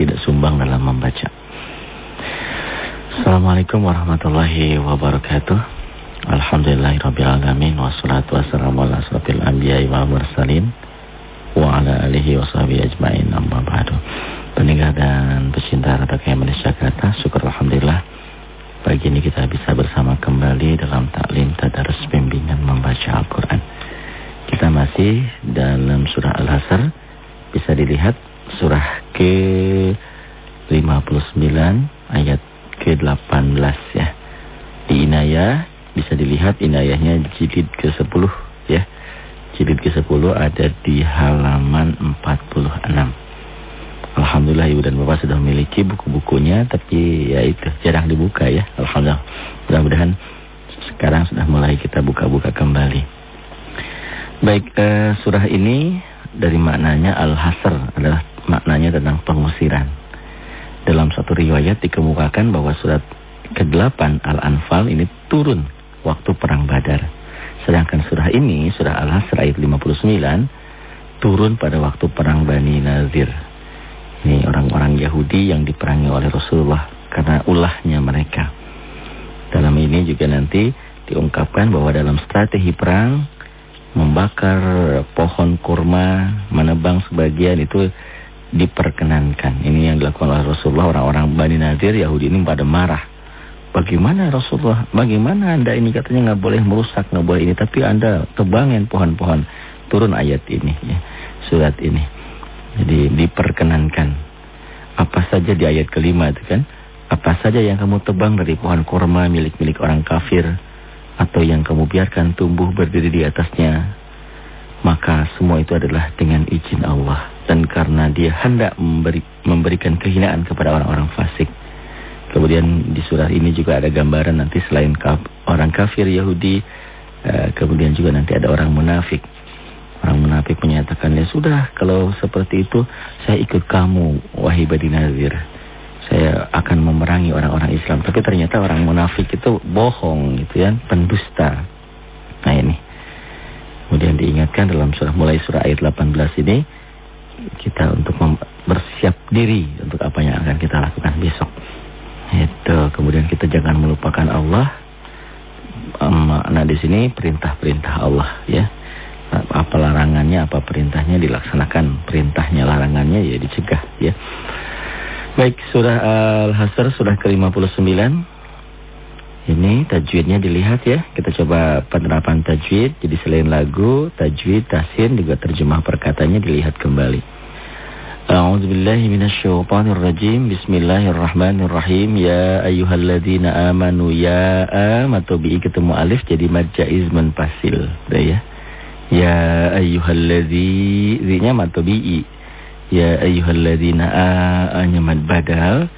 tidak sumbang dalam membaca. Assalamualaikum warahmatullahi wabarakatuh. Alhamdulillahirrabbilalamin Wassalatu wassalamu ala asrafil anbiya wal mursalin Wa ala alihi wa sahbihi ajma'in amma ba'du Pendengar dan pecinta Rata Malaysia Jakarta Syukur Alhamdulillah Pagi ini kita bisa bersama kembali dalam taklim tadarus bimbingan membaca Al-Quran Kita masih dalam surah Al-Hasr Bisa dilihat surah ke-59 ayat ke-18 ya. Di Inayah bisa dilihat Inayahnya jilid ke-10 ya. Jilid ke-10 ada di halaman 46. Alhamdulillah Ibu dan Bapak sudah memiliki buku-bukunya tapi ya itu jarang dibuka ya. Alhamdulillah. Mudah-mudahan sekarang sudah mulai kita buka-buka kembali. Baik, eh, surah ini dari maknanya Al-Hasr adalah maknanya tentang pengusiran. Dalam satu riwayat dikemukakan bahwa surat ke-8 Al-Anfal ini turun waktu perang Badar. Sedangkan surah ini, surah Al-Hasr ayat 59, turun pada waktu perang Bani Nazir. Ini orang-orang Yahudi yang diperangi oleh Rasulullah karena ulahnya mereka. Dalam ini juga nanti diungkapkan bahwa dalam strategi perang membakar pohon kurma, menebang sebagian itu diperkenankan. Ini yang dilakukan oleh Rasulullah orang-orang Bani Nadir Yahudi ini pada marah. Bagaimana Rasulullah? Bagaimana anda ini katanya nggak boleh merusak, nggak boleh ini, tapi anda tebangin pohon-pohon. Turun ayat ini, ya, surat ini. Jadi diperkenankan. Apa saja di ayat kelima itu kan? Apa saja yang kamu tebang dari pohon kurma milik-milik orang kafir atau yang kamu biarkan tumbuh berdiri di atasnya, maka semua itu adalah dengan izin Allah dan karena dia hendak memberi, memberikan kehinaan kepada orang-orang fasik. Kemudian di surah ini juga ada gambaran nanti selain kaf, orang kafir Yahudi, uh, kemudian juga nanti ada orang munafik. Orang munafik menyatakan, ya sudah kalau seperti itu saya ikut kamu, wahai Badi Nazir saya akan memerangi orang-orang Islam. Tapi ternyata orang munafik itu bohong gitu ya, pendusta. Nah ini. Kemudian diingatkan dalam surah mulai surah ayat 18 ini kita untuk bersiap diri untuk apa yang akan kita lakukan besok. Itu kemudian kita jangan melupakan Allah. Nah di sini perintah-perintah Allah ya. Apa larangannya, apa perintahnya dilaksanakan, perintahnya, larangannya ya dicegah ya. Baik, surah Al-Hasr surah ke-59. Ini tajwidnya dilihat ya. Kita coba penerapan tajwid. Jadi selain lagu, tajwid, tasin juga terjemah perkatanya dilihat kembali. A'udzubillahi minasyaitonirrajim. Bismillahirrahmanirrahim. Ya ayyuhalladzina amanu ya amatobi ketemu alif jadi mad jaiz munfasil. Ya. Ya ayyuhalladzi, zi-nya matobi Ya ayyuhalladzina mad badal.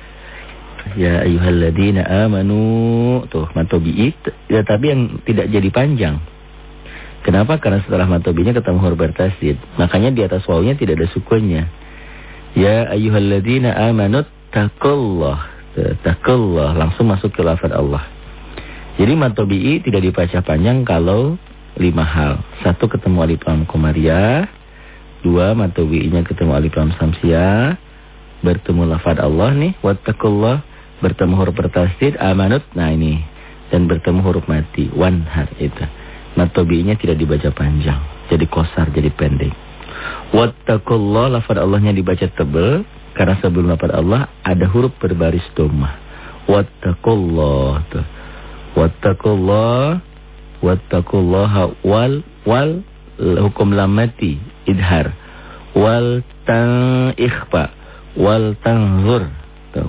Ya ayyuhalladzina amanu. Tuh matobi'it. Ya tapi yang tidak jadi panjang. Kenapa? Karena setelah matobinya ketemu huruf bertasdid. Makanya di atas wawunya tidak ada sukunnya. Ya ayyuhalladzina amanu taqullah. Taqullah langsung masuk ke lafaz Allah. Jadi matobi'i tidak dibaca panjang kalau lima hal. Satu ketemu alif lam komariah. Dua, mata nya ketemu alif lam samsiah. Bertemu lafad Allah nih. Wattakullah. Bertemu huruf bertasdid. Amanut. Nah ini. Dan bertemu huruf mati. Wanhar itu. Mata nya tidak dibaca panjang. Jadi kosar, jadi pendek. Wattakullah. Lafad Allahnya dibaca tebal. Karena sebelum lafad Allah ada huruf berbaris domah. Wattakullah. Tuh. Wattakullah. Wattakullah wal wal hukum lamati idhar wal tang ikhfa wal tanzur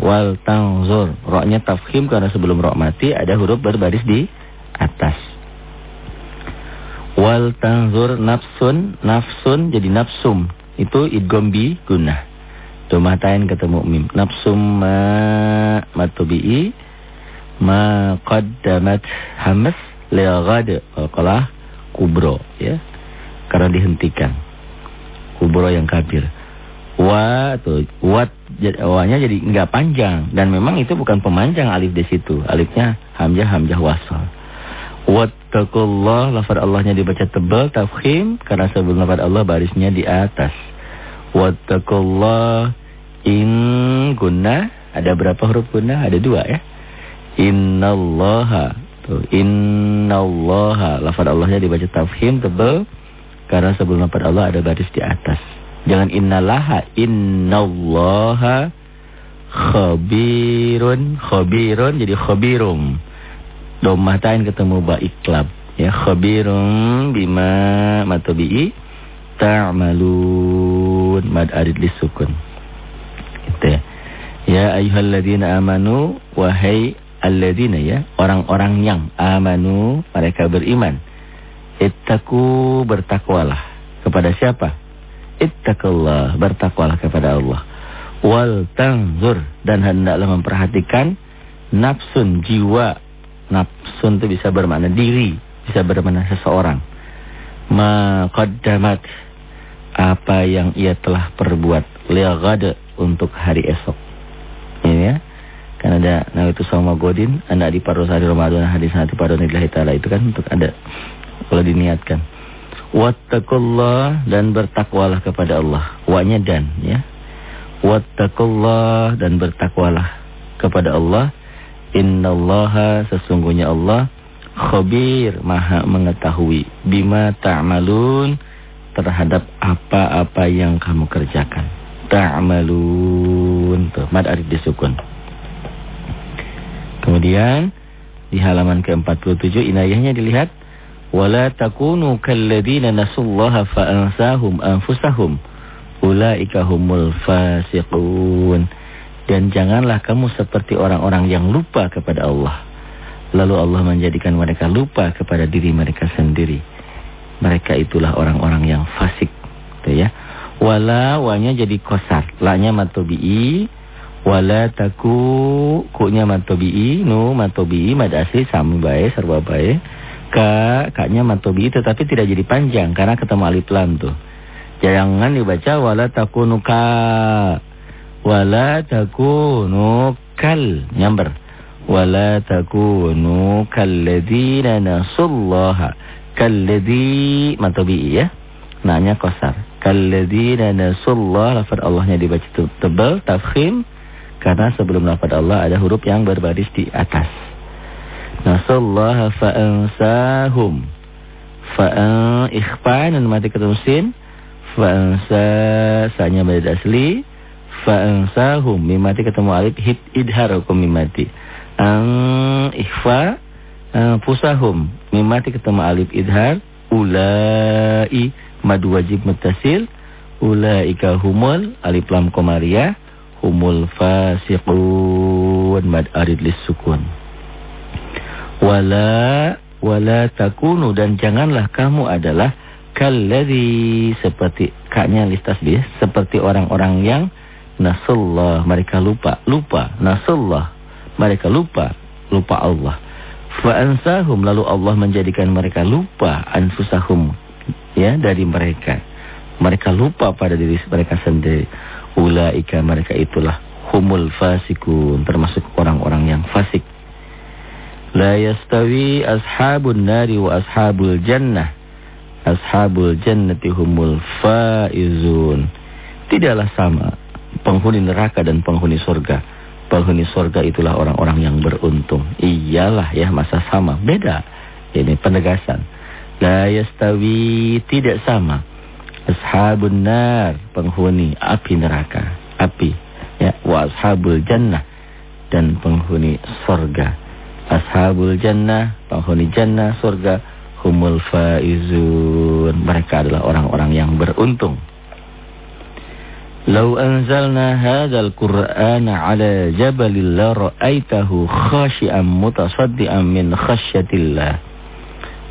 wal tanzur. Roknya tafkhim karena sebelum rok mati ada huruf berbaris di atas. Wal tanzur nafsun nafsun jadi nafsum. Itu idgombi guna. Tumatain ketemu mim. Nafsum ma matubi'i ma qaddamat hamas liagad qalah kubro ya. Karena dihentikan. Kubro yang kabir. Wa tuh, wat wanya jadi enggak panjang dan memang itu bukan pemanjang alif di situ. Alifnya hamzah hamzah wasal. Wattaqullah lafaz Allahnya dibaca tebal tafkhim karena sebelum lafaz Allah barisnya di atas. Wattaqullah in guna ada berapa huruf guna? Ada dua ya. Innallaha. Tuh, innallaha. Lafaz Allahnya dibaca tafkhim tebal karena sebelum lafaz Allah ada baris di atas. Jangan innallaha, innallaha khabirun, khabirun jadi khabirum. Domatain ketemu ba iklab. Ya khabirum bima matabi'i ta'malun mad arid lisukun. Gitu ya. Ya ayyuhalladzina amanu wahai alladzina ya, orang-orang yang amanu, mereka beriman. Ittaqu bertakwalah kepada siapa? Ittaqullah, bertakwalah kepada Allah. Wal tanzur dan hendaklah memperhatikan nafsun jiwa. Nafsun itu bisa bermakna diri, bisa bermakna seseorang. Ma qaddamat apa yang ia telah perbuat liagad untuk hari esok. Ini ya. Kan ada nawaitu sama godin, anak di parosari Ramadan hadis hati paronillahi taala itu kan untuk ada kalau diniatkan. Wattaqullah dan bertakwalah kepada Allah. Wanya dan ya. Wattaqullah dan bertakwalah kepada Allah. Innallaha sesungguhnya Allah khabir maha mengetahui bima ta'malun terhadap apa-apa yang kamu kerjakan. Ta'malun tuh mad arif disukun. Kemudian di halaman ke-47 inayahnya dilihat wala takunu kalladzina nasullaha fa'ansahum anfusahum ulaika humul fasiqun dan janganlah kamu seperti orang-orang yang lupa kepada Allah. Lalu Allah menjadikan mereka lupa kepada diri mereka sendiri. Mereka itulah orang-orang yang fasik gitu ya. Wala wanya jadi kosar. Lanya matobi'i. Wala taku kunya matobi'i. Nu matobi'i mad asli sama bae serba bae ka kaknya matobi'i tetapi tidak jadi panjang karena ketemu alif lam tuh. Jangan dibaca wala takunu ka wala takunu kal nyamber. Wala takunu kalladzina nasullaha. Kalladzi matobi'i ya nanya kosar. Kalladzina nasullah lafaz Allahnya dibaca tebal tafkhim. Karena sebelum lafaz Allah ada huruf yang berbaris di atas. Nasallaha fa'ansahum. Fa'an ikhfa dan mati ketemu sin. Fa'ansa sanya mad asli. Fa'ansahum mim mati ketemu alif hid idhar hukum mim mati. An ikhfa pusahum mim mati ketemu alif idhar. Ulai mad wajib mutasil. Ulaika humul alif lam komariah humul fasiqun mad arid sukun wala wala takunu. Dan janganlah kamu adalah kalladzi seperti kaknya listas dia seperti orang-orang yang nasallah. Mereka lupa lupa. Nasallah. Mereka lupa lupa Allah. Fa ansahum lalu Allah menjadikan mereka lupa. Anfusahum. Ya dari mereka. Mereka lupa pada diri mereka sendiri. Ulaika mereka itulah humul fasikun termasuk. La yastawi ashabun nari wa ashabul jannah. Ashabul jannati humul faizun. Tidaklah sama penghuni neraka dan penghuni surga. Penghuni surga itulah orang-orang yang beruntung. Iyalah ya masa sama. Beda. Ini penegasan. La yastawi tidak sama ashabun nar penghuni api neraka api ya wa ashabul jannah dan penghuni surga ashabul jannah penghuni jannah surga humul faizun. Mereka adalah orang-orang yang beruntung. Lau anzalna hadzal qur'ana 'ala jabalin la ra'aitahu khashi'an mutasaddian min khasyatillah.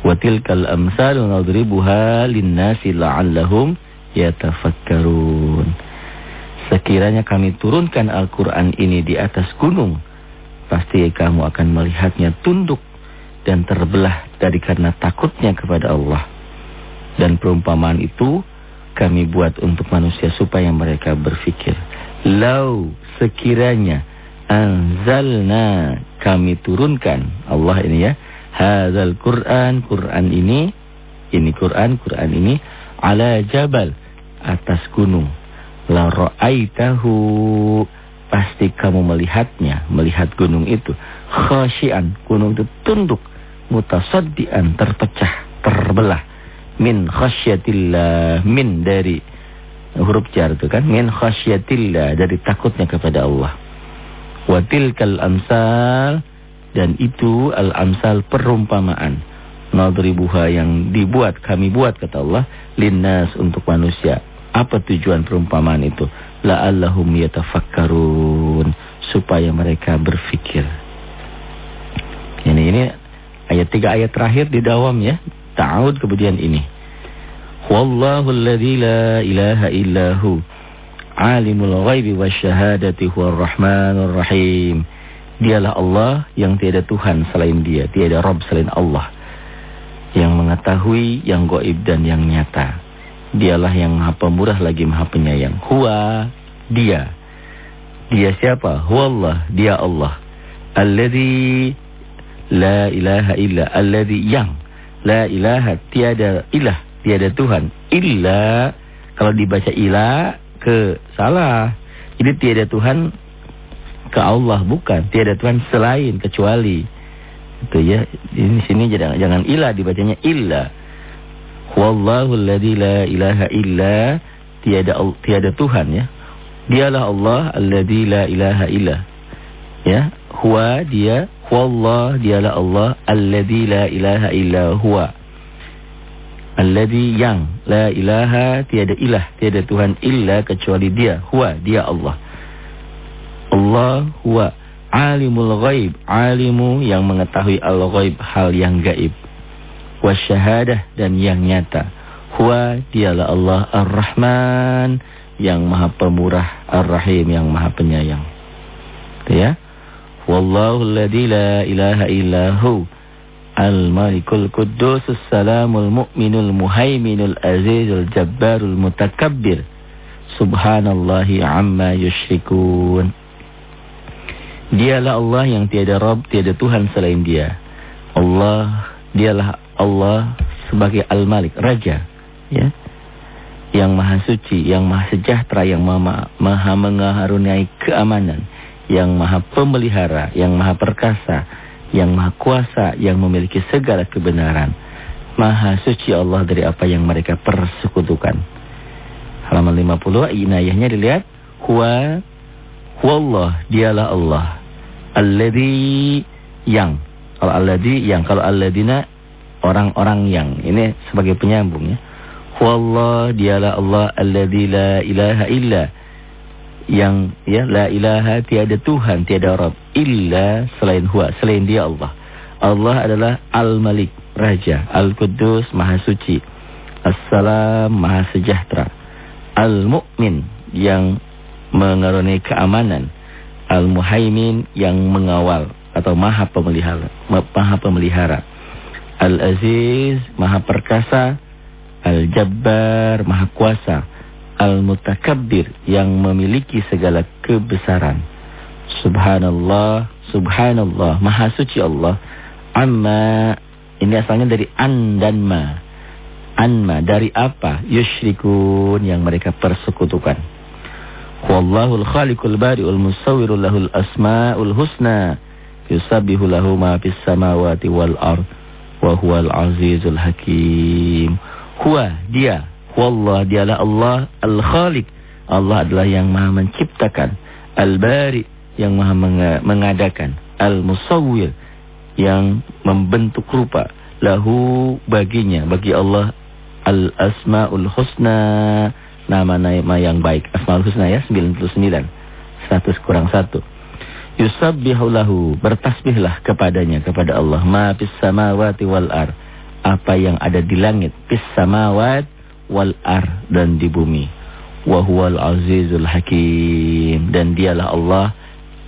Wa tilkal amsalu nadribuha linnasi la'allahum yatafakkarun. Sekiranya kami turunkan Al-Quran ini di atas gunung, pasti kamu akan melihatnya tunduk dan terbelah dari karena takutnya kepada Allah. Dan perumpamaan itu kami buat untuk manusia supaya mereka berfikir. Lau sekiranya anzalna kami turunkan Allah ini ya hadzal Quran, Quran ini, ini Quran, Quran ini ala jabal atas gunung. La ra'aitahu pasti kamu melihatnya, melihat gunung itu, khasyian, gunung itu tunduk, mutasaddian, terpecah, terbelah. Min khasyatillah, min dari huruf jar itu kan, min khasyatillah, dari takutnya kepada Allah. Watilkal amsal, dan itu al-amsal perumpamaan. Nadribuha yang dibuat, kami buat kata Allah, linnas untuk manusia. Apa tujuan perumpamaan itu? La'allahum yatafakkarun supaya mereka berfikir. Ini ini ayat tiga ayat terakhir di dawam ya. Ta'ud kemudian ini. Wallahu alladzi la ilaha illahu alimul ghaibi wasyahadati huwar rahmanur rahim. Dialah Allah yang tiada Tuhan selain dia, tiada Rabb selain Allah. Yang mengetahui yang goib dan yang nyata. Dialah yang maha pemurah lagi maha penyayang. Huwa, dia. Dia siapa? Huwa Allah, dia Allah. Alladhi la ilaha illa. Alladhi yang. La ilaha, tiada ilah, tiada Tuhan. Illa, kalau dibaca ilah, ke salah. Ini tiada Tuhan ke Allah, bukan. Tiada Tuhan selain, kecuali. Itu ya, di sini jangan, jangan ilah, dibacanya illa. Wallahu alladhi la ilaha illa tiada tiada Tuhan ya. Dialah Allah alladhi la ilaha illa. Ya, huwa dia, huwallah dialah Allah alladhi la ilaha illa huwa. Alladhi yang la ilaha tiada ilah, tiada Tuhan illa kecuali dia, huwa dia Allah. Allah huwa alimul ghaib, alimu yang mengetahui al-ghaib hal yang gaib wasyahadah dan yang nyata. Huwa dialah Allah Ar-Rahman yang maha pemurah Ar-Rahim yang maha penyayang. Itu ya. Wallahu alladzi la ilaha illahu Al-Malikul Quddus Salamul Mu'minul Muhaiminul Azizul Jabbarul Mutakabbir Subhanallahi amma yushrikun Dialah Allah yang tiada Rabb, tiada Tuhan selain dia. Allah, dialah Allah sebagai Al-Malik, Raja. ya Yang maha suci, yang maha sejahtera, yang maha, maha mengaruniai keamanan. Yang maha pemelihara, yang maha perkasa, yang maha kuasa, yang memiliki segala kebenaran. Maha suci Allah dari apa yang mereka persekutukan. Halaman 50, inayahnya dilihat. Huwa, huwallah, dialah Allah. Alladhi yang. Kalau alladhi yang, kalau alladina orang-orang yang ini sebagai penyambung ya. Wallah dialah Allah alladzi la ilaha illa. Yang ya la ilaha tiada Tuhan tiada Rabb. Illa selain huwa selain dia Allah. Allah adalah Al-Malik Raja Al-Quddus Maha Suci. As-Salam Maha Sejahtera. Al-Mu'min yang mengarunai keamanan. Al-Muhaimin yang mengawal atau Maha Pemelihara Maha Pemelihara Al-Aziz, Maha Perkasa, Al-Jabbar, Maha Kuasa, Al-Mutakabbir, yang memiliki segala kebesaran. Subhanallah, Subhanallah, Maha Suci Allah. Amma, ini asalnya dari an dan ma. Anma, dari apa? Yushrikun, yang mereka persekutukan. Wallahul khaliqul bari'ul musawwirul lahul asma'ul husna. Yusabbihu lahu ma fis samawati wal ardh wa huwal azizul hakim. Huwa dia, wallah dialah Allah al-khaliq. Allah adalah yang maha menciptakan, al-bari yang maha mengadakan, al-musawwir yang membentuk rupa. Lahu baginya, bagi Allah al-asmaul husna, nama-nama yang baik. Asmaul husna ya 99. 100 kurang 1. Yusabbihu lahu, bertasbihlah kepadanya kepada Allah ma fis samawati wal ar. Apa yang ada di langit, fis samawat wal ar dan di bumi. Wa huwal azizul hakim dan dialah Allah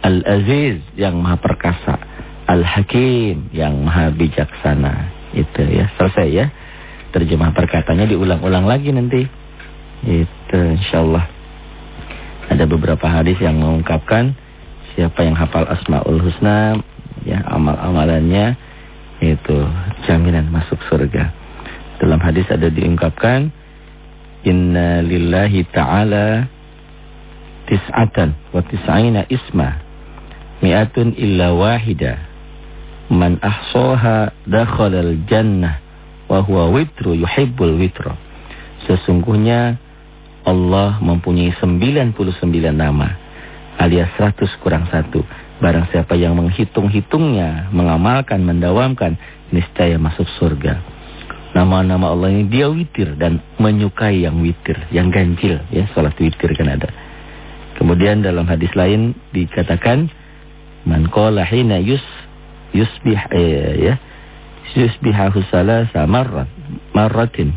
Al-Aziz yang maha perkasa, Al-Hakim yang maha bijaksana. Itu ya, selesai ya. Terjemah perkataannya diulang-ulang lagi nanti. Itu insyaallah. Ada beberapa hadis yang mengungkapkan Siapa yang hafal Asmaul Husna, ya amal-amalannya itu jaminan masuk surga. Dalam hadis ada diungkapkan Inna lillahi ta'ala tis'atan wa tis'ina isma mi'atun illa wahida. Man ahsaha dakhalal jannah wa huwa witru yuhibbul witra sesungguhnya Allah mempunyai 99 nama alias 100 kurang satu. Barang siapa yang menghitung-hitungnya mengamalkan mendawamkan niscaya masuk surga. Nama-nama Allah ini dia witir dan menyukai yang witir yang ganjil ya salat witir kan ada. Kemudian dalam hadis lain dikatakan man qala hina yus yusbih eh, ya yusbihahu salasa marrat marratin.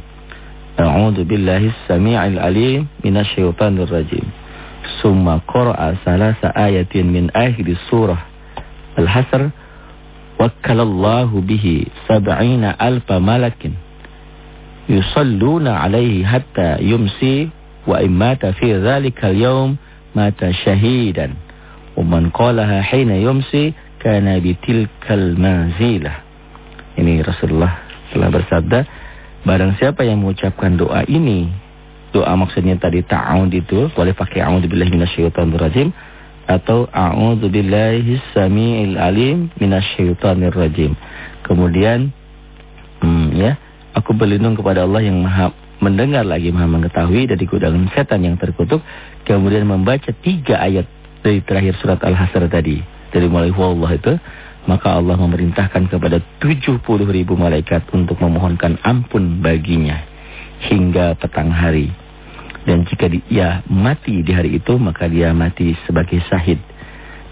A'udzu billahi as-sami'il alim minasyaitonir rajim ثم قرأ ثلاث آيات من آخر سورة الحسر وكل الله به سبعين ألف ملك يصلون عليه حتى يمسي وإن مات في ذلك اليوم مات شهيدا. ومن قالها حين يمسي كان بتلك المنزلة. Ini Rasulullah telah bersabda barang siapa yang mengucapkan doa ini doa maksudnya tadi ta'awud itu, boleh pakai a'udzubillahi minasyaitonir rajim atau a'udzubillahi samiil alim minasyaitonir rajim. Kemudian hmm, ya, aku berlindung kepada Allah yang Maha mendengar lagi maha mengetahui dari kudangan setan yang terkutuk. Kemudian membaca tiga ayat dari terakhir surat Al-Hasr tadi. Dari mulai Allah itu. Maka Allah memerintahkan kepada 70 ribu malaikat untuk memohonkan ampun baginya. Hingga petang hari. Dan jika dia mati di hari itu, maka dia mati sebagai syahid.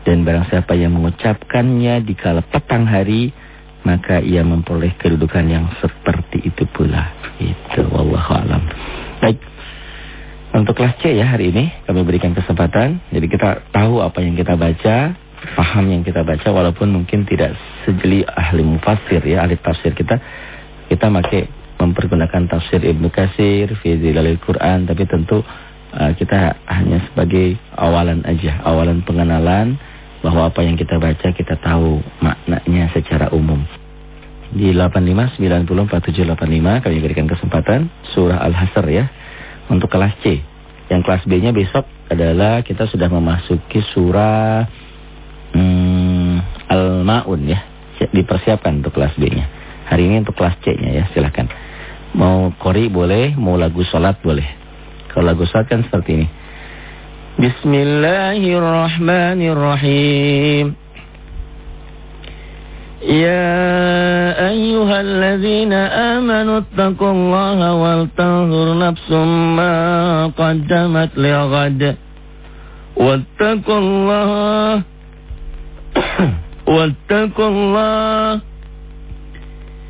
Dan barang siapa yang mengucapkannya di kala petang hari, maka ia memperoleh kedudukan yang seperti itu pula. Itu wallahu alam. Baik. Untuk kelas C ya hari ini kami berikan kesempatan. Jadi kita tahu apa yang kita baca, paham yang kita baca walaupun mungkin tidak sejeli ahli mufassir ya, ahli tafsir kita. Kita pakai mempergunakan tafsir Ibnu Katsir, fi Zilalil Quran, tapi tentu uh, kita hanya sebagai awalan aja, awalan pengenalan bahwa apa yang kita baca kita tahu maknanya secara umum di 85904785 kami berikan kesempatan surah Al-Hasr ya untuk kelas C. Yang kelas B-nya besok adalah kita sudah memasuki surah hmm, Al-Maun ya. Dipersiapkan untuk kelas B-nya. Hari ini untuk kelas C-nya ya, silakan. Mau kori boleh, mau lagu salat boleh. Kalau lagu salat kan seperti ini. Bismillahirrahmanirrahim. يا أيها الذين آمنوا اتقوا الله ولتنظر نفس ما قدمت لغد واتقوا الله واتقوا الله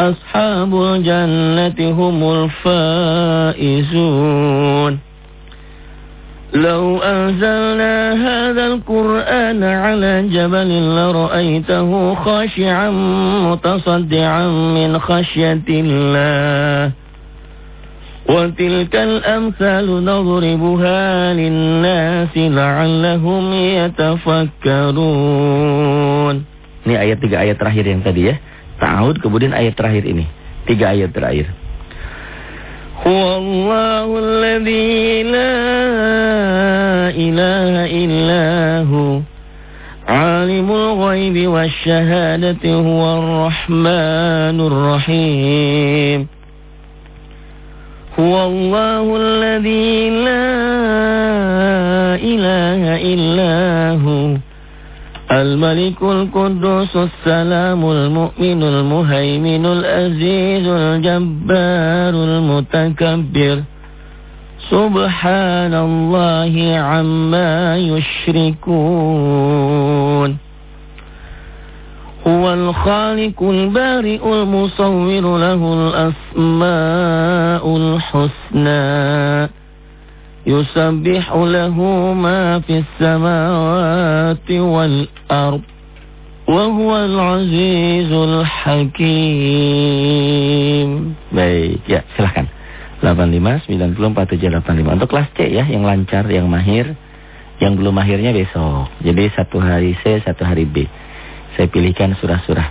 أصحاب الجنة هم الفائزون. لو أنزلنا هذا القرآن على جبل لرأيته خاشعا متصدعا من خشية الله. وتلك الأمثال نضربها للناس لعلهم يتفكرون. Ini ayat tiga ayat terakhir yang tadi ya. ta'awud kemudian ayat terakhir ini. Tiga ayat terakhir. Huwallahu alladhi la ilaha illahu alimul ghaibi rahmanur rahim. Alladhi la ilaha الملك القدوس السلام المؤمن المهيمن الأزيز الجبار المتكبر. سبحان الله عما يشركون. هو الخالق البارئ المصور له الأسماء الحسنى. يسبح له ما في السماوات والأرض وهو العزيز الحكيم Baik, ya silahkan 85 90 4785 Untuk kelas C ya, yang lancar, yang mahir Yang belum mahirnya besok Jadi satu hari C, satu hari B Saya pilihkan surah-surah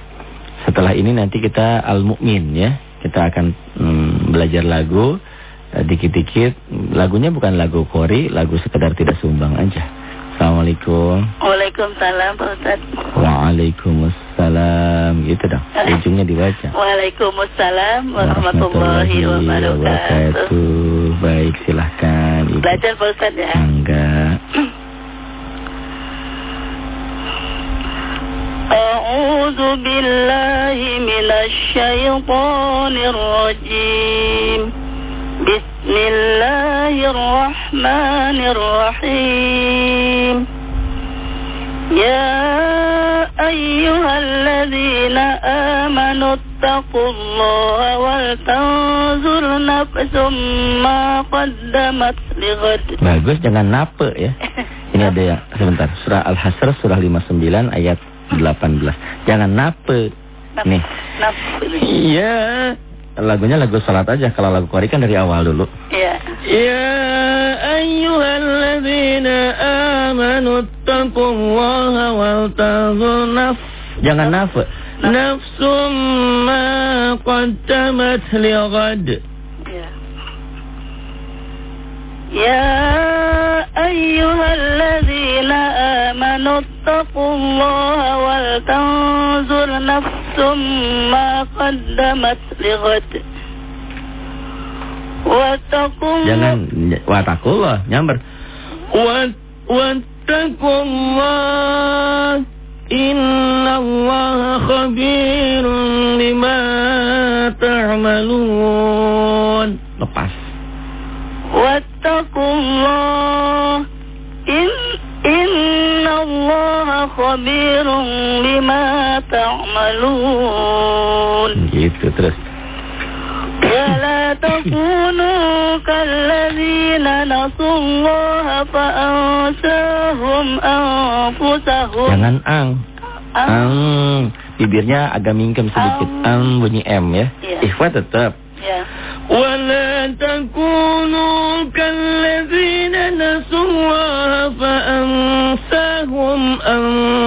Setelah ini nanti kita Al-Mu'min ya Kita akan hmm, belajar lagu Eh, dikit-dikit lagunya bukan lagu kori, lagu sekedar tidak sumbang aja. Assalamualaikum. Waalaikumsalam Pak Ustaz. Waalaikumsalam. Gitu dong. Ujungnya dibaca. Waalaikumsalam warahmatullahi wabarakatuh. Baik, silahkan. Ibu. Belajar Pak Ustaz ya. Enggak. A'udzu billahi minasy syaithanir rajim. بسم الله الرحمن الرحيم يا أيها الذين آمنوا اتقوا الله ولتنظر نفس ما قدمت لغد Bagus jangan nape ya Ini ada yang sebentar Surah Al-Hasr surah 59 ayat 18 Jangan nape Nih Iya lagunya lagu salat aja. Kalau lagu kori kan dari awal dulu. Iya. Ya ayyuhalladzina amanu taqullaha wal tanzur. Jangan naf. Nafsum ma qaddamat lighad. Ya. Ya ayyuhalladzina amanu taqullaha wal tanzur nafsum ma qaddamat lighad. Wattaqullah. Jangan wattaqullah, nyamber. Wat wattaqullah. Innallaha khabirun bima ta'malun. Lepas. Wattaqullah. innallaha khabirun bima ta'malun. Gitu terus. ولا تكونوا كالذين نسوا الله فأنساهم أنفسهم Jangan ang. Ang. Ang. Bibirnya agak mingkem sedikit. Ang bunyi M ya. Iya. Ikhfa tetap. Ya. ولا تكونوا كالذين نسوا الله فأنساهم أنفسهم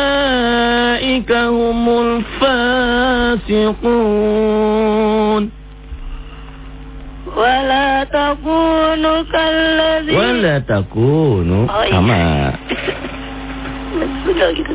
أولئك هم الفاسقون ولا تكونوا كالذين ولا تكونوا Oh, iya. sama Betul gitu.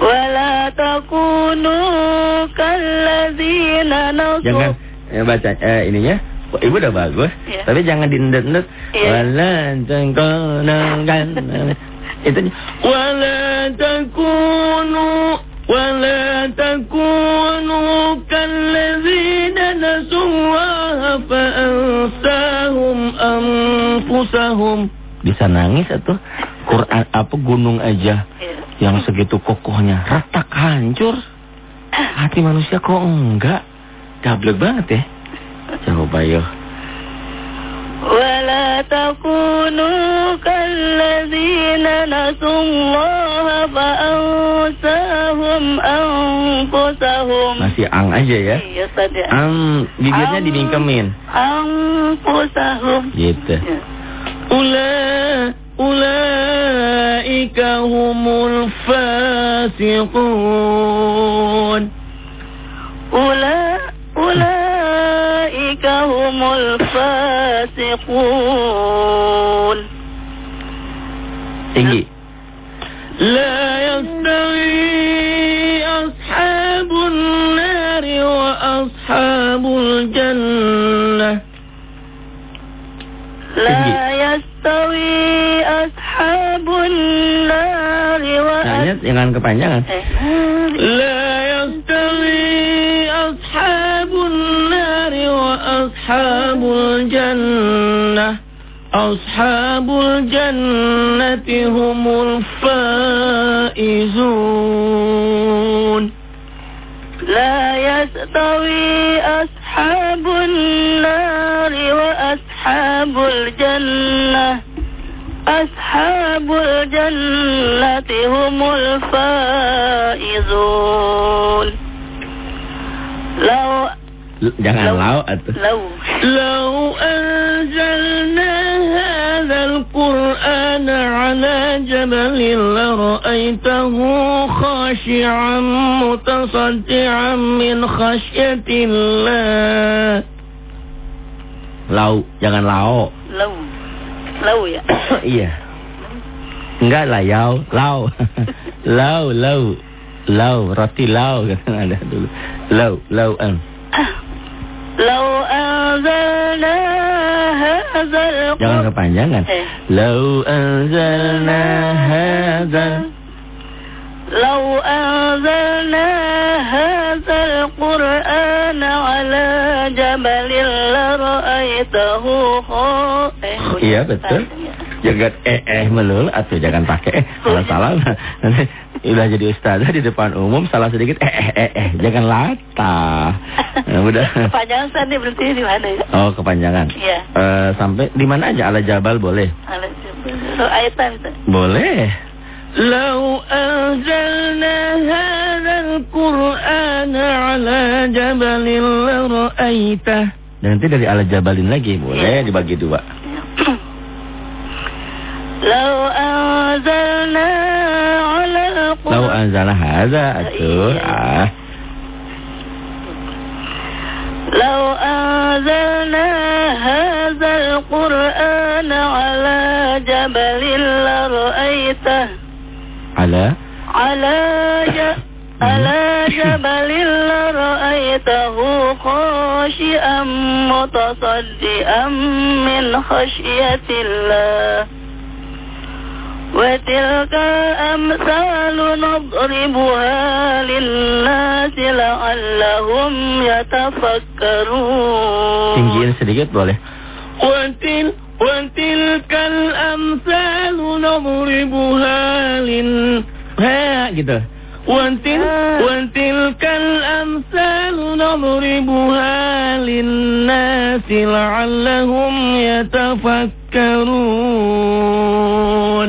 ولا تكونوا كالذين نسوا Jangan eh, baca eh, ininya Ibu udah bagus, Iya. tapi jangan dindet-ndet. Iya. Wala tengkonangan. Itu wala takunu wala takunu kalladzina nasullaha fa ansahum anfusahum. Bisa nangis atau Quran apa gunung aja Iya. yang segitu kokohnya retak hancur. Hati manusia kok enggak? Gablek banget ya. Coba yuk. ولا تكونوا كالذين نسوا الله فأنساهم أنفسهم Masih ang aja ya. Iya Ustaz ya. Ang bibirnya Ang. dimingkemin. أنفسهم Gitu. Ya. Ula ulaika humul fasiqun. أولا أولئك هم الفاسقون Tinggi. La yastawi ashabun nari wa ashabul jannah. لا يستوي أصحاب النار Nanya وأصحاب jangan kepanjangan. Eh, الجنة أصحاب الجنة هم الفائزون لا يستوي أصحاب النار أصحاب الجنة أصحاب الجنة هم الفائزون لو Jangan Lau. lau atau لو لو أنزلنا هذا القرآن على جبل لرأيته خاشعا متصدعا من خشية الله lau, jangan lao. لو لو ya iya. Enggak lah yau, lau. lau, lau. Lau, roti lau kan ada dulu. Lau, lau an. لو أنزلنا هذا Jangan kepanjangan. Lau anzalna hazal Lau anzalna hazal Qur'an 'ala jabalin la ra'aitahu Iya betul. Jangan eh eh melulu atau jangan pakai eh salah salah udah jadi ustazah di depan umum salah sedikit eh eh eh, eh. jangan latah. Nah, udah. Panjang tadi berarti di mana ya? Oh kepanjangan. Iya. Eh, sampai di mana aja ala jabal boleh. Ada so, ayatan itu. Boleh. لو أنزلنا هذا القرآن على جبل لرأيته Dan nanti dari ala jabalin lagi boleh Iya. dibagi dua. لو أنزلنا على القرآن anzala hadza atuh. Iya. Ah. لو أنزلنا هذا القرآن على جبل لرأيته على ج... على جبل لرأيته خاشئا متصدئا من خشية الله وتلك الأمثال نضربها للناس لعلهم يتفكرون tinggiin sedikit boleh. وتل وتلك الأمثال نضربها لن Ha gitu. وتل وتلك الأمثال نضربها للناس لعلهم يتفكرون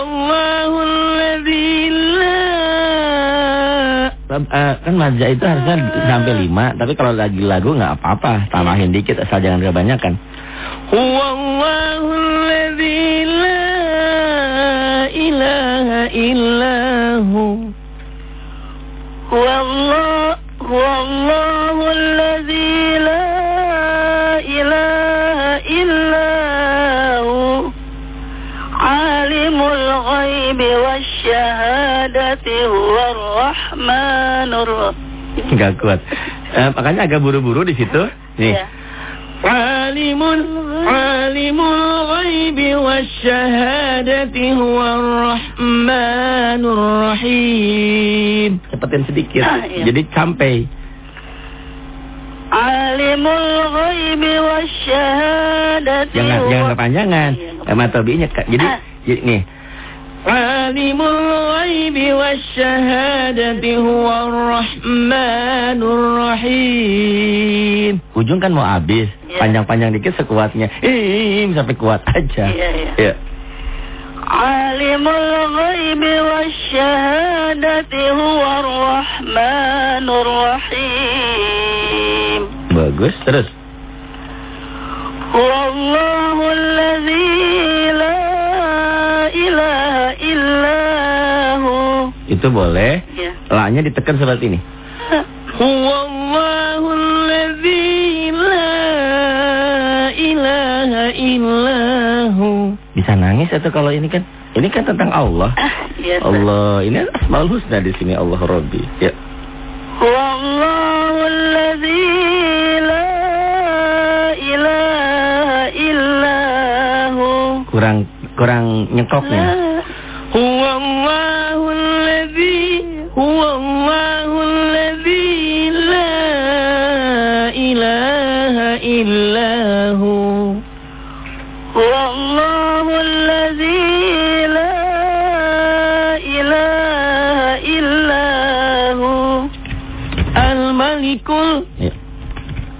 Eh, kan manja itu harusnya sampai lima, tapi kalau lagi lagu nggak apa-apa, tambahin dikit asal jangan kebanyakan. Huwallahulladzi nurut. Enggak kuat. Eh, makanya agak buru-buru di situ. Nih. Iya. Alimun alimul ghaibi wasyahadati huwar rahmanur rahim. Cepetin sedikit. Ah, iya. Jadi sampai. Alimul ghaibi wasyahadati Jangan jangan kepanjangan. Iya, Sama tabiinya. Jadi, ah. jadi nih. عالم الغيب والشهادة هو الرحمن الرحيم Ujung kan mau habis. Iya. Panjang-panjang dikit sekuatnya. Im sampai kuat aja. Iya, iya. Iya. عالم الغيب والشهادة هو الرحمن الرحيم Bagus. Terus. هو الله Itu boleh. Ya. La-nya ditekan seperti ini. Huwallahu alladzi la ilaha illahu. Bisa nangis atau kalau ini kan ini kan tentang Allah. Ah, ya, Allah, ini asmaul husna di sini Allah Rabbi. Ya. Huwallahu alladzi la ilaha illahu. Kurang kurang nyekoknya. La هو الله الذي هو الله الذي لا إله إلا هو. هو الله الذي لا إله إلا هو. الملك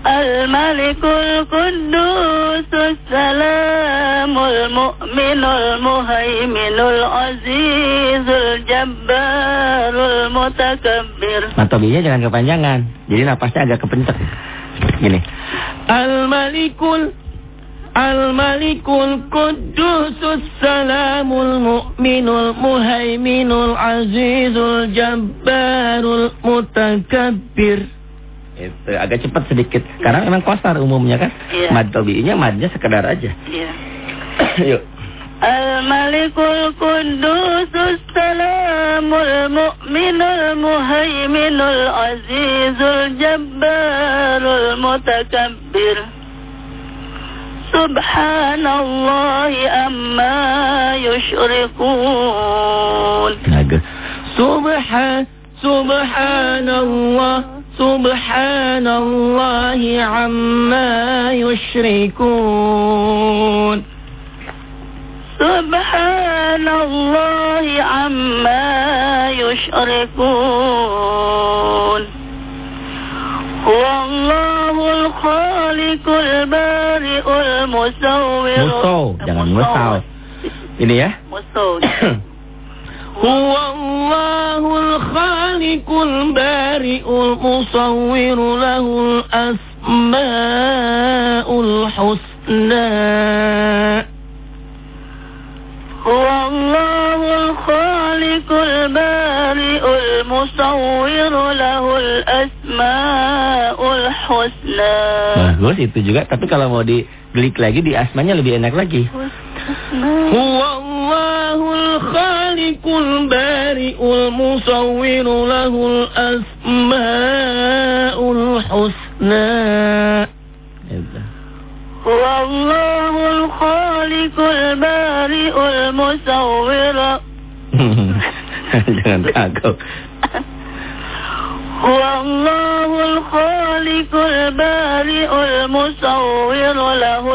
الملك القدوس السلام المؤمن. المهيمن العزيز الجبار المتكبر Matobinya jangan kepanjangan. Jadi napasnya agak kepencet. Gini. الملك ال- الملك القدوس السلام المؤمن المهيمن العزيز الجبار المتكبر Itu agak cepat sedikit. Karena memang kosar umumnya kan. Iya. Mad tobi'inya madnya sekedar aja. Ya. Yuk. الملك القدوس السلام المؤمن المهيمن العزيز الجبار المتكبر سبحان الله أما يشركون. سبحان سبحان الله سبحان الله عما يشركون سبحان الله عما يشركون هو الله الخالق البارئ المصور jangan. Ini ya. Musau. هو الله الخالق البارئ المصور له الأسماء الحسنى هو الله الخالق البارئ المصور له الأسماء الحسنى Bagus itu juga. Tapi kalau mau diklik lagi di asmanya lebih enak lagi. هو الله الخالق البارئ المصور له الأسماء الحسنى Gitu. هو الله الخالق البارئ المصور jangan kagok. هو الله الخالق البارئ المصور له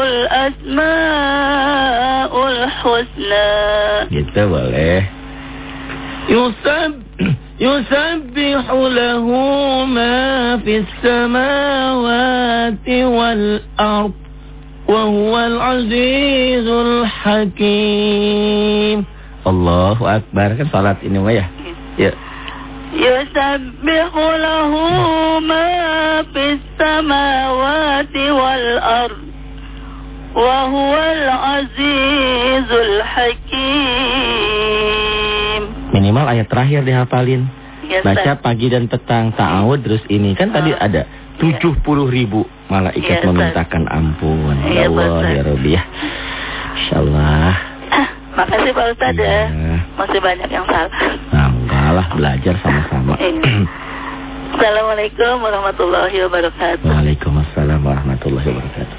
الأسماء الحسنى Gitu boleh. يسب يسبح له ما في السماوات والأرض وهو العزيز الحكيم Allahu Akbar kan salat ini mah ya. Ya. يسبح له ما في السماوات والأرض وهو العزيز الحكيم Minimal ayat terakhir dihafalin. Ya, Baca Ustaz. pagi dan petang ta'awud terus ini kan tadi Ah. ada 70 ribu malaikat Ustaz. memintakan ampun. Ya Allah Ustaz. ya Rabbi ya. Insyaallah. Ah, Makasih Pak Ustadz ya. Iya. Masih banyak yang salah. Nah, enggak lah belajar sama-sama. Iya. Assalamualaikum warahmatullahi wabarakatuh. Waalaikumsalam warahmatullahi wabarakatuh.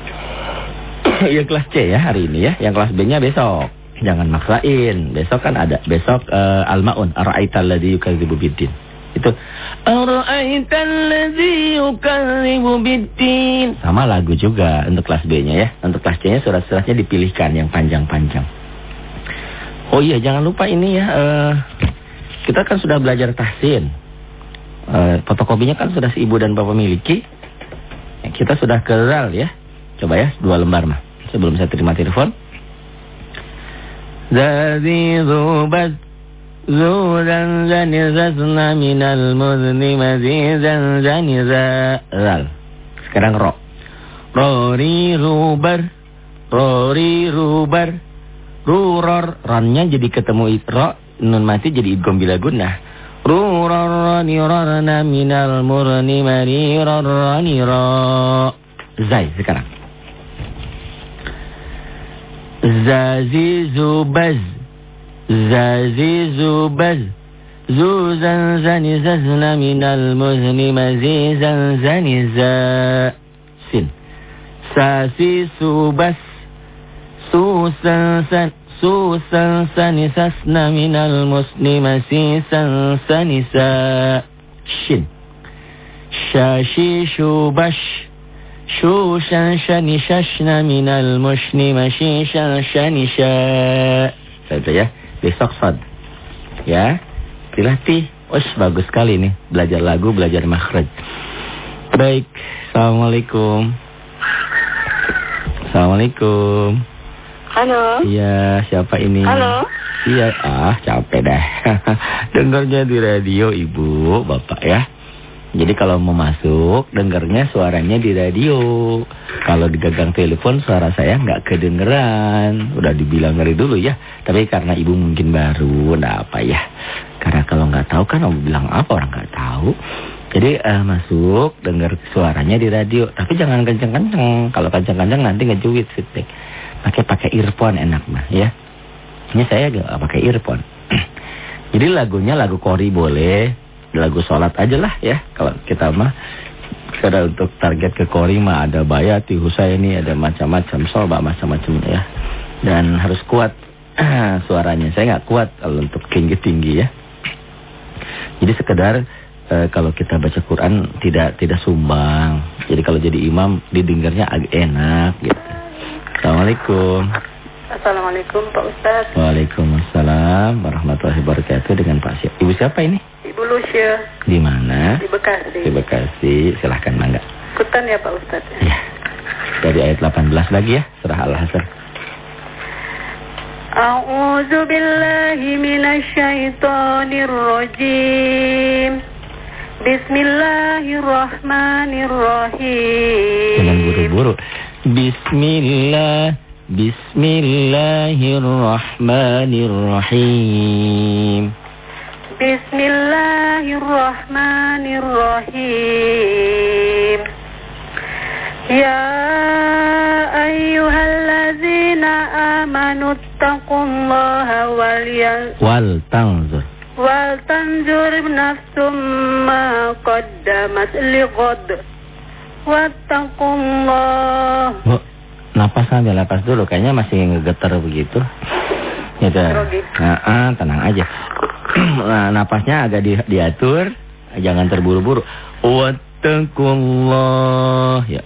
ya kelas C ya hari ini ya. Yang kelas B-nya besok. Jangan maksain. Besok kan ada. Besok eh, Al-Maun. Ara'aital ladzi yukadzibu biddin. Itu أرأيت الذي يكذب بالدين sama lagu juga untuk kelas B-nya ya. Untuk kelas C-nya surat-suratnya dipilihkan yang panjang-panjang. Oh iya, jangan lupa ini ya. eh, kita kan sudah belajar tahsin. Eh, fotokopinya kan sudah si ibu dan bapak miliki. Ya, Kita sudah ke RAL ya. Coba ya, dua lembar mah. Sebelum saya terima telepon. Zazi Zudan zanizazna minal muzni mazizan zaniza Ral Sekarang ro. Rori rubar Rori rubar. Ruror Ronnya jadi ketemu ro Nun mati jadi idgom bila gunnah Ruror roni rorna minal murni mari roroni ro. Zai sekarang. Zazi zubaz زازي زوبز زو زنزن ززن من المذن مزي زنزن زا سن. ساسي سوبس سوسن سن سوسن سن من المسن مسي سن سن سا شن شاشي شوبش شوشا شنششن من المشن مشيشا شنشا. فهمت يا؟ Besok sod. Ya. Dilatih. Wah, bagus sekali nih. Belajar lagu, belajar makhraj. Baik. Assalamualaikum. Assalamualaikum. Halo. Iya, siapa ini? Halo. Iya, ah capek dah. Dengarnya di radio ibu, bapak ya. Jadi kalau mau masuk, dengarnya suaranya di radio. Kalau digagang telepon, suara saya nggak kedengeran. Udah dibilang dari dulu ya. Tapi karena ibu mungkin baru, nggak apa ya. Karena kalau nggak tahu kan, mau bilang apa orang nggak tahu. Jadi uh, masuk, dengar suaranya di radio. Tapi jangan kenceng-kenceng. Kalau kenceng-kenceng nanti ngejuit feedback. Pakai pakai earphone enak mah ya. Ini saya nggak pakai earphone. Jadi lagunya lagu kori boleh, lagu sholat aja lah ya. Kalau kita mah kada untuk target ke kori mah ada Bayati, Husaini, ada macam-macam soba macam-macam ya. Dan harus kuat suaranya. Saya nggak kuat kalau untuk tinggi-tinggi ya. Jadi sekedar e, kalau kita baca Quran tidak tidak sumbang. Jadi kalau jadi imam didengarnya agak enak gitu. Assalamualaikum. Assalamualaikum Pak Ustadz. Waalaikumsalam warahmatullahi wabarakatuh dengan Pak siapa? Ibu siapa ini? Ibu Lucia Di mana? di Bekasi. Di Bekasi. Silahkan mangga. Ikutan ya Pak Ustadz. Ya. Dari ayat 18 lagi ya, surah Al-Hasr. A'udzu billahi rajim. Bismillahirrahmanirrahim. Jangan buru-buru. Bismillah, Bismillahirrahmanirrahim. Bismillahirrahmanirrahim. Ya ayyuhallazina amanu taqullaha wal Wal tanzur. wal tanzur nafsum ma qaddamat lighad. Wattaqullah. Bu, napas aja, napas dulu. Kayaknya masih ngegetar begitu. Gitu. Nah, ah, tenang aja. nah, napasnya agak di, diatur. Jangan terburu-buru. Wattaqullah. Ya.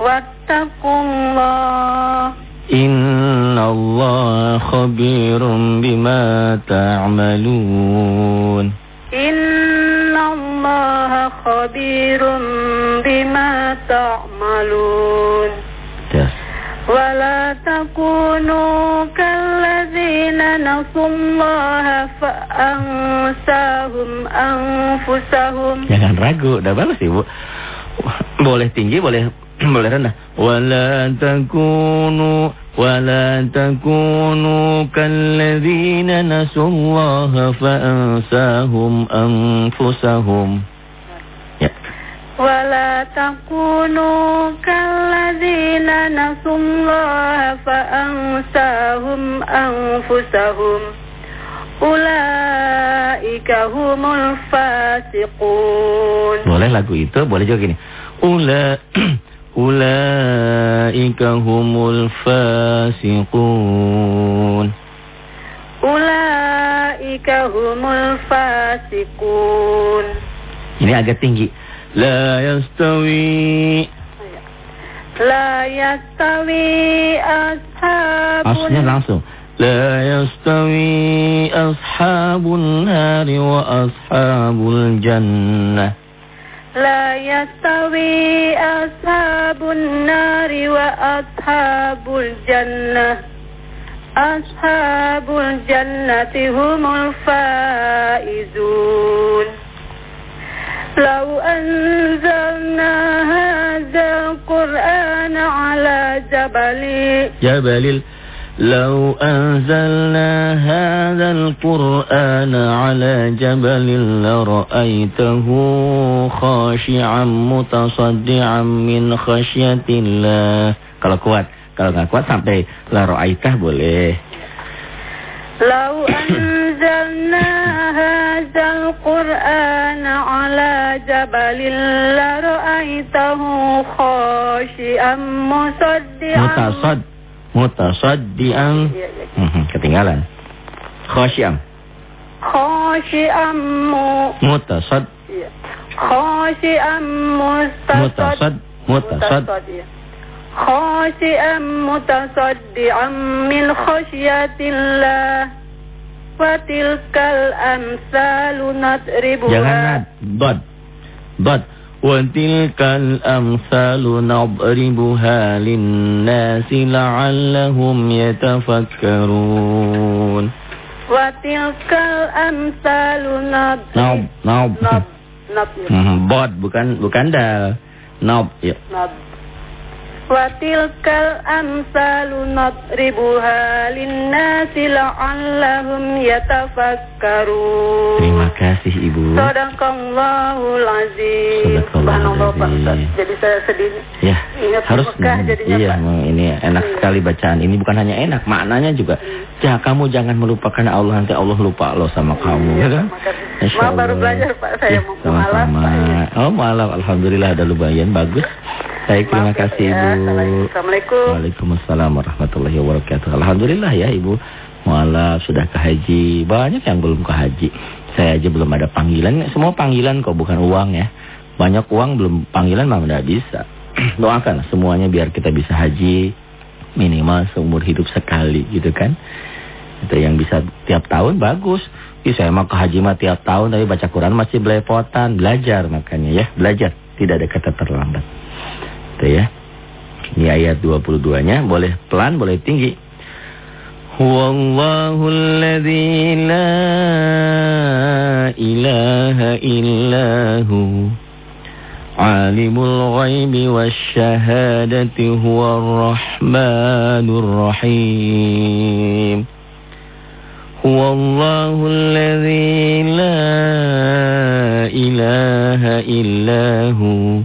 Wattaqullah. Inna Allah khabirum bima ta'malun. Inna Allah khabirum bima ta'malun. ولا تكونوا كالذين نسوا الله فأنساهم أنفسهم Jangan ragu, udah bagus ibu. Boleh tinggi, boleh boleh rendah. Wala takunu wala takunu kalladzina nasullaha fa'ansahum anfusahum. Ya. ولا تكونوا كالذين نسوا الله فأنساهم أنفسهم أولئك هم الفاسقون Boleh lagu itu, boleh juga gini. Ula ulaika humul fasiqun. أولئك هم الفاسقون Ini agak tinggi. لا يستوي. لا يستوي أصحاب عشان العصر لا يستوي أصحاب النار وأصحاب الجنة. لا يستوي أصحاب النار وأصحاب الجنة. أصحاب الجنة هم الفائزون. لو أنزلنا هذا القرآن على جبل. جبل. لو أنزلنا هذا القرآن على جبل لرأيته خاشعا متصدعا من خشية الله. Kalau kuat kalau nggak kuat sampai la boleh. لو أنزلنا هذا القرآن على جبل لرأيته خاشئا مصدعا. متصد متصدعا. كتنجالا خاشئا. خاشئا متصد خاشئا متصد متصد. متصد Mutasad. Khashi'an mutasaddi'an min khasyatillah. Fatilkal amsalu nadribuha. Jangan nad. Dot. Dot. وتلك الأمثال نضربها للناس لعلهم يتفكرون وتلك الأمثال Nob, نضرب nob. Nob. Nob. Hmm, Bot, bukan bukan dal. Nob, ya. Nob. Watilkal amsalu nadribuha linnasi la'allahum yatafakkarun. Terima kasih Ibu. Sadaqallahul azim. Subhanallah, Pak. Ustaz. Jadi saya sedih. Ya, Ingat harus Mekah hmm, jadinya, iya, Pak. hmm, ini enak Iya. sekali bacaan ini bukan hanya enak, maknanya juga. Ya, kamu jangan melupakan Allah nanti Allah lupa lo sama kamu, ya kan? Maaf, baru belajar, Pak. Saya Ya, mau mualaf, Pak. Oh, mualaf. Alhamdulillah ada lumayan bagus. Baik, terima Maaf ya, kasih ya. Ibu. Assalamualaikum. Waalaikumsalam warahmatullahi wabarakatuh. Alhamdulillah ya Ibu. Mualaf sudah ke haji. Banyak yang belum ke haji. Saya aja belum ada panggilan. Semua panggilan kok bukan uang ya. Banyak uang belum panggilan mah tidak bisa. Doakan semuanya biar kita bisa haji minimal seumur hidup sekali gitu kan. Itu yang bisa tiap tahun bagus. Ih, saya mah ke haji mah tiap tahun tapi baca Quran masih belepotan. Belajar makanya ya. Belajar. Tidak ada kata terlambat. Itu ya. Ini ayat 22-nya boleh pelan, boleh tinggi. Huwallahu alladhi la ilaha illahu alimul ghaibi wasyahadati huwar rahmanur rahim. Huwallahu alladhi la ilaha illahu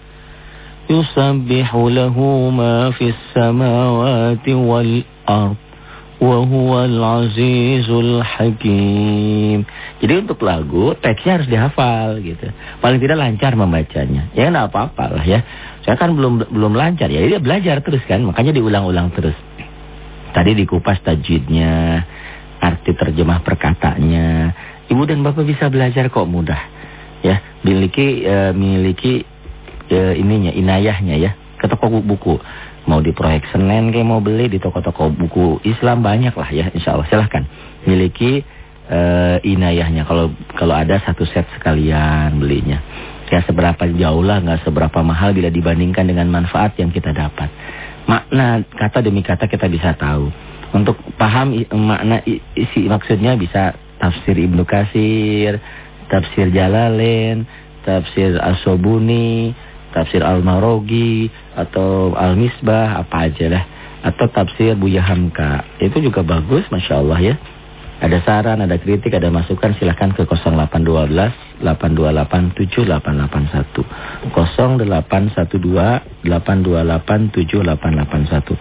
يسبح له ما في السماوات والأرض وهو العزيز الحكيم Jadi untuk lagu teksnya harus dihafal gitu. Paling tidak lancar membacanya. Ya enggak apa-apa lah ya. Saya kan belum belum lancar ya. Dia belajar terus kan, makanya diulang-ulang terus. Tadi dikupas tajwidnya, arti terjemah perkataannya. Ibu dan Bapak bisa belajar kok mudah. Ya, miliki eh, miliki eh, ininya inayahnya ya ke toko buku. Mau di proyek Senen kayak mau beli di toko-toko buku Islam banyak lah ya insya Allah. Silahkan. Miliki eh, inayahnya. Kalau kalau ada satu set sekalian belinya. Ya seberapa jauh lah nggak seberapa mahal bila dibandingkan dengan manfaat yang kita dapat. Makna kata demi kata kita bisa tahu. Untuk paham makna isi maksudnya bisa tafsir Ibnu Katsir tafsir Jalalain tafsir As-Sobuni tafsir Al-Marogi atau Al-Misbah apa aja lah. Atau tafsir Buya Hamka. Itu juga bagus Masya Allah ya. Ada saran, ada kritik, ada masukan silahkan ke 0812 828 7881 0812 828 7881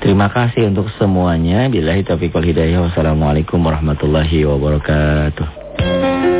Terima kasih untuk semuanya. Bilahi taufiq wal hidayah. Wassalamualaikum warahmatullahi wabarakatuh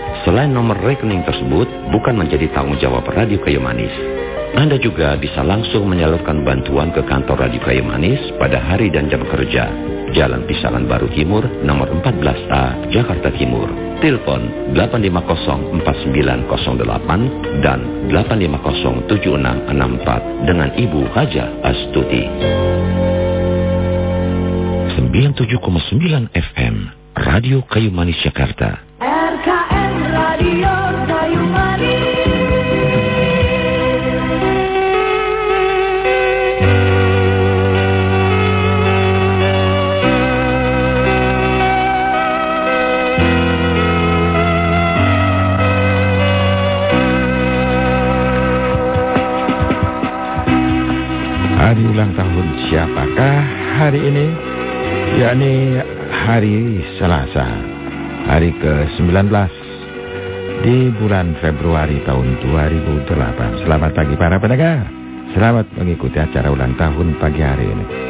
Selain nomor rekening tersebut bukan menjadi tanggung jawab Radio Kayu Manis. Anda juga bisa langsung menyalurkan bantuan ke kantor Radio Kayu Manis pada hari dan jam kerja. Jalan Pisangan Baru Timur, nomor 14A, Jakarta Timur. Telepon 8504908 dan 8507664 dengan Ibu Haja Astuti. 97,9 FM, Radio Kayu Manis Jakarta hari ulang tahun siapakah hari ini? yakni hari Selasa, hari ke-19 di bulan Februari tahun 2008. Selamat pagi para pendengar. Selamat mengikuti acara ulang tahun pagi hari ini.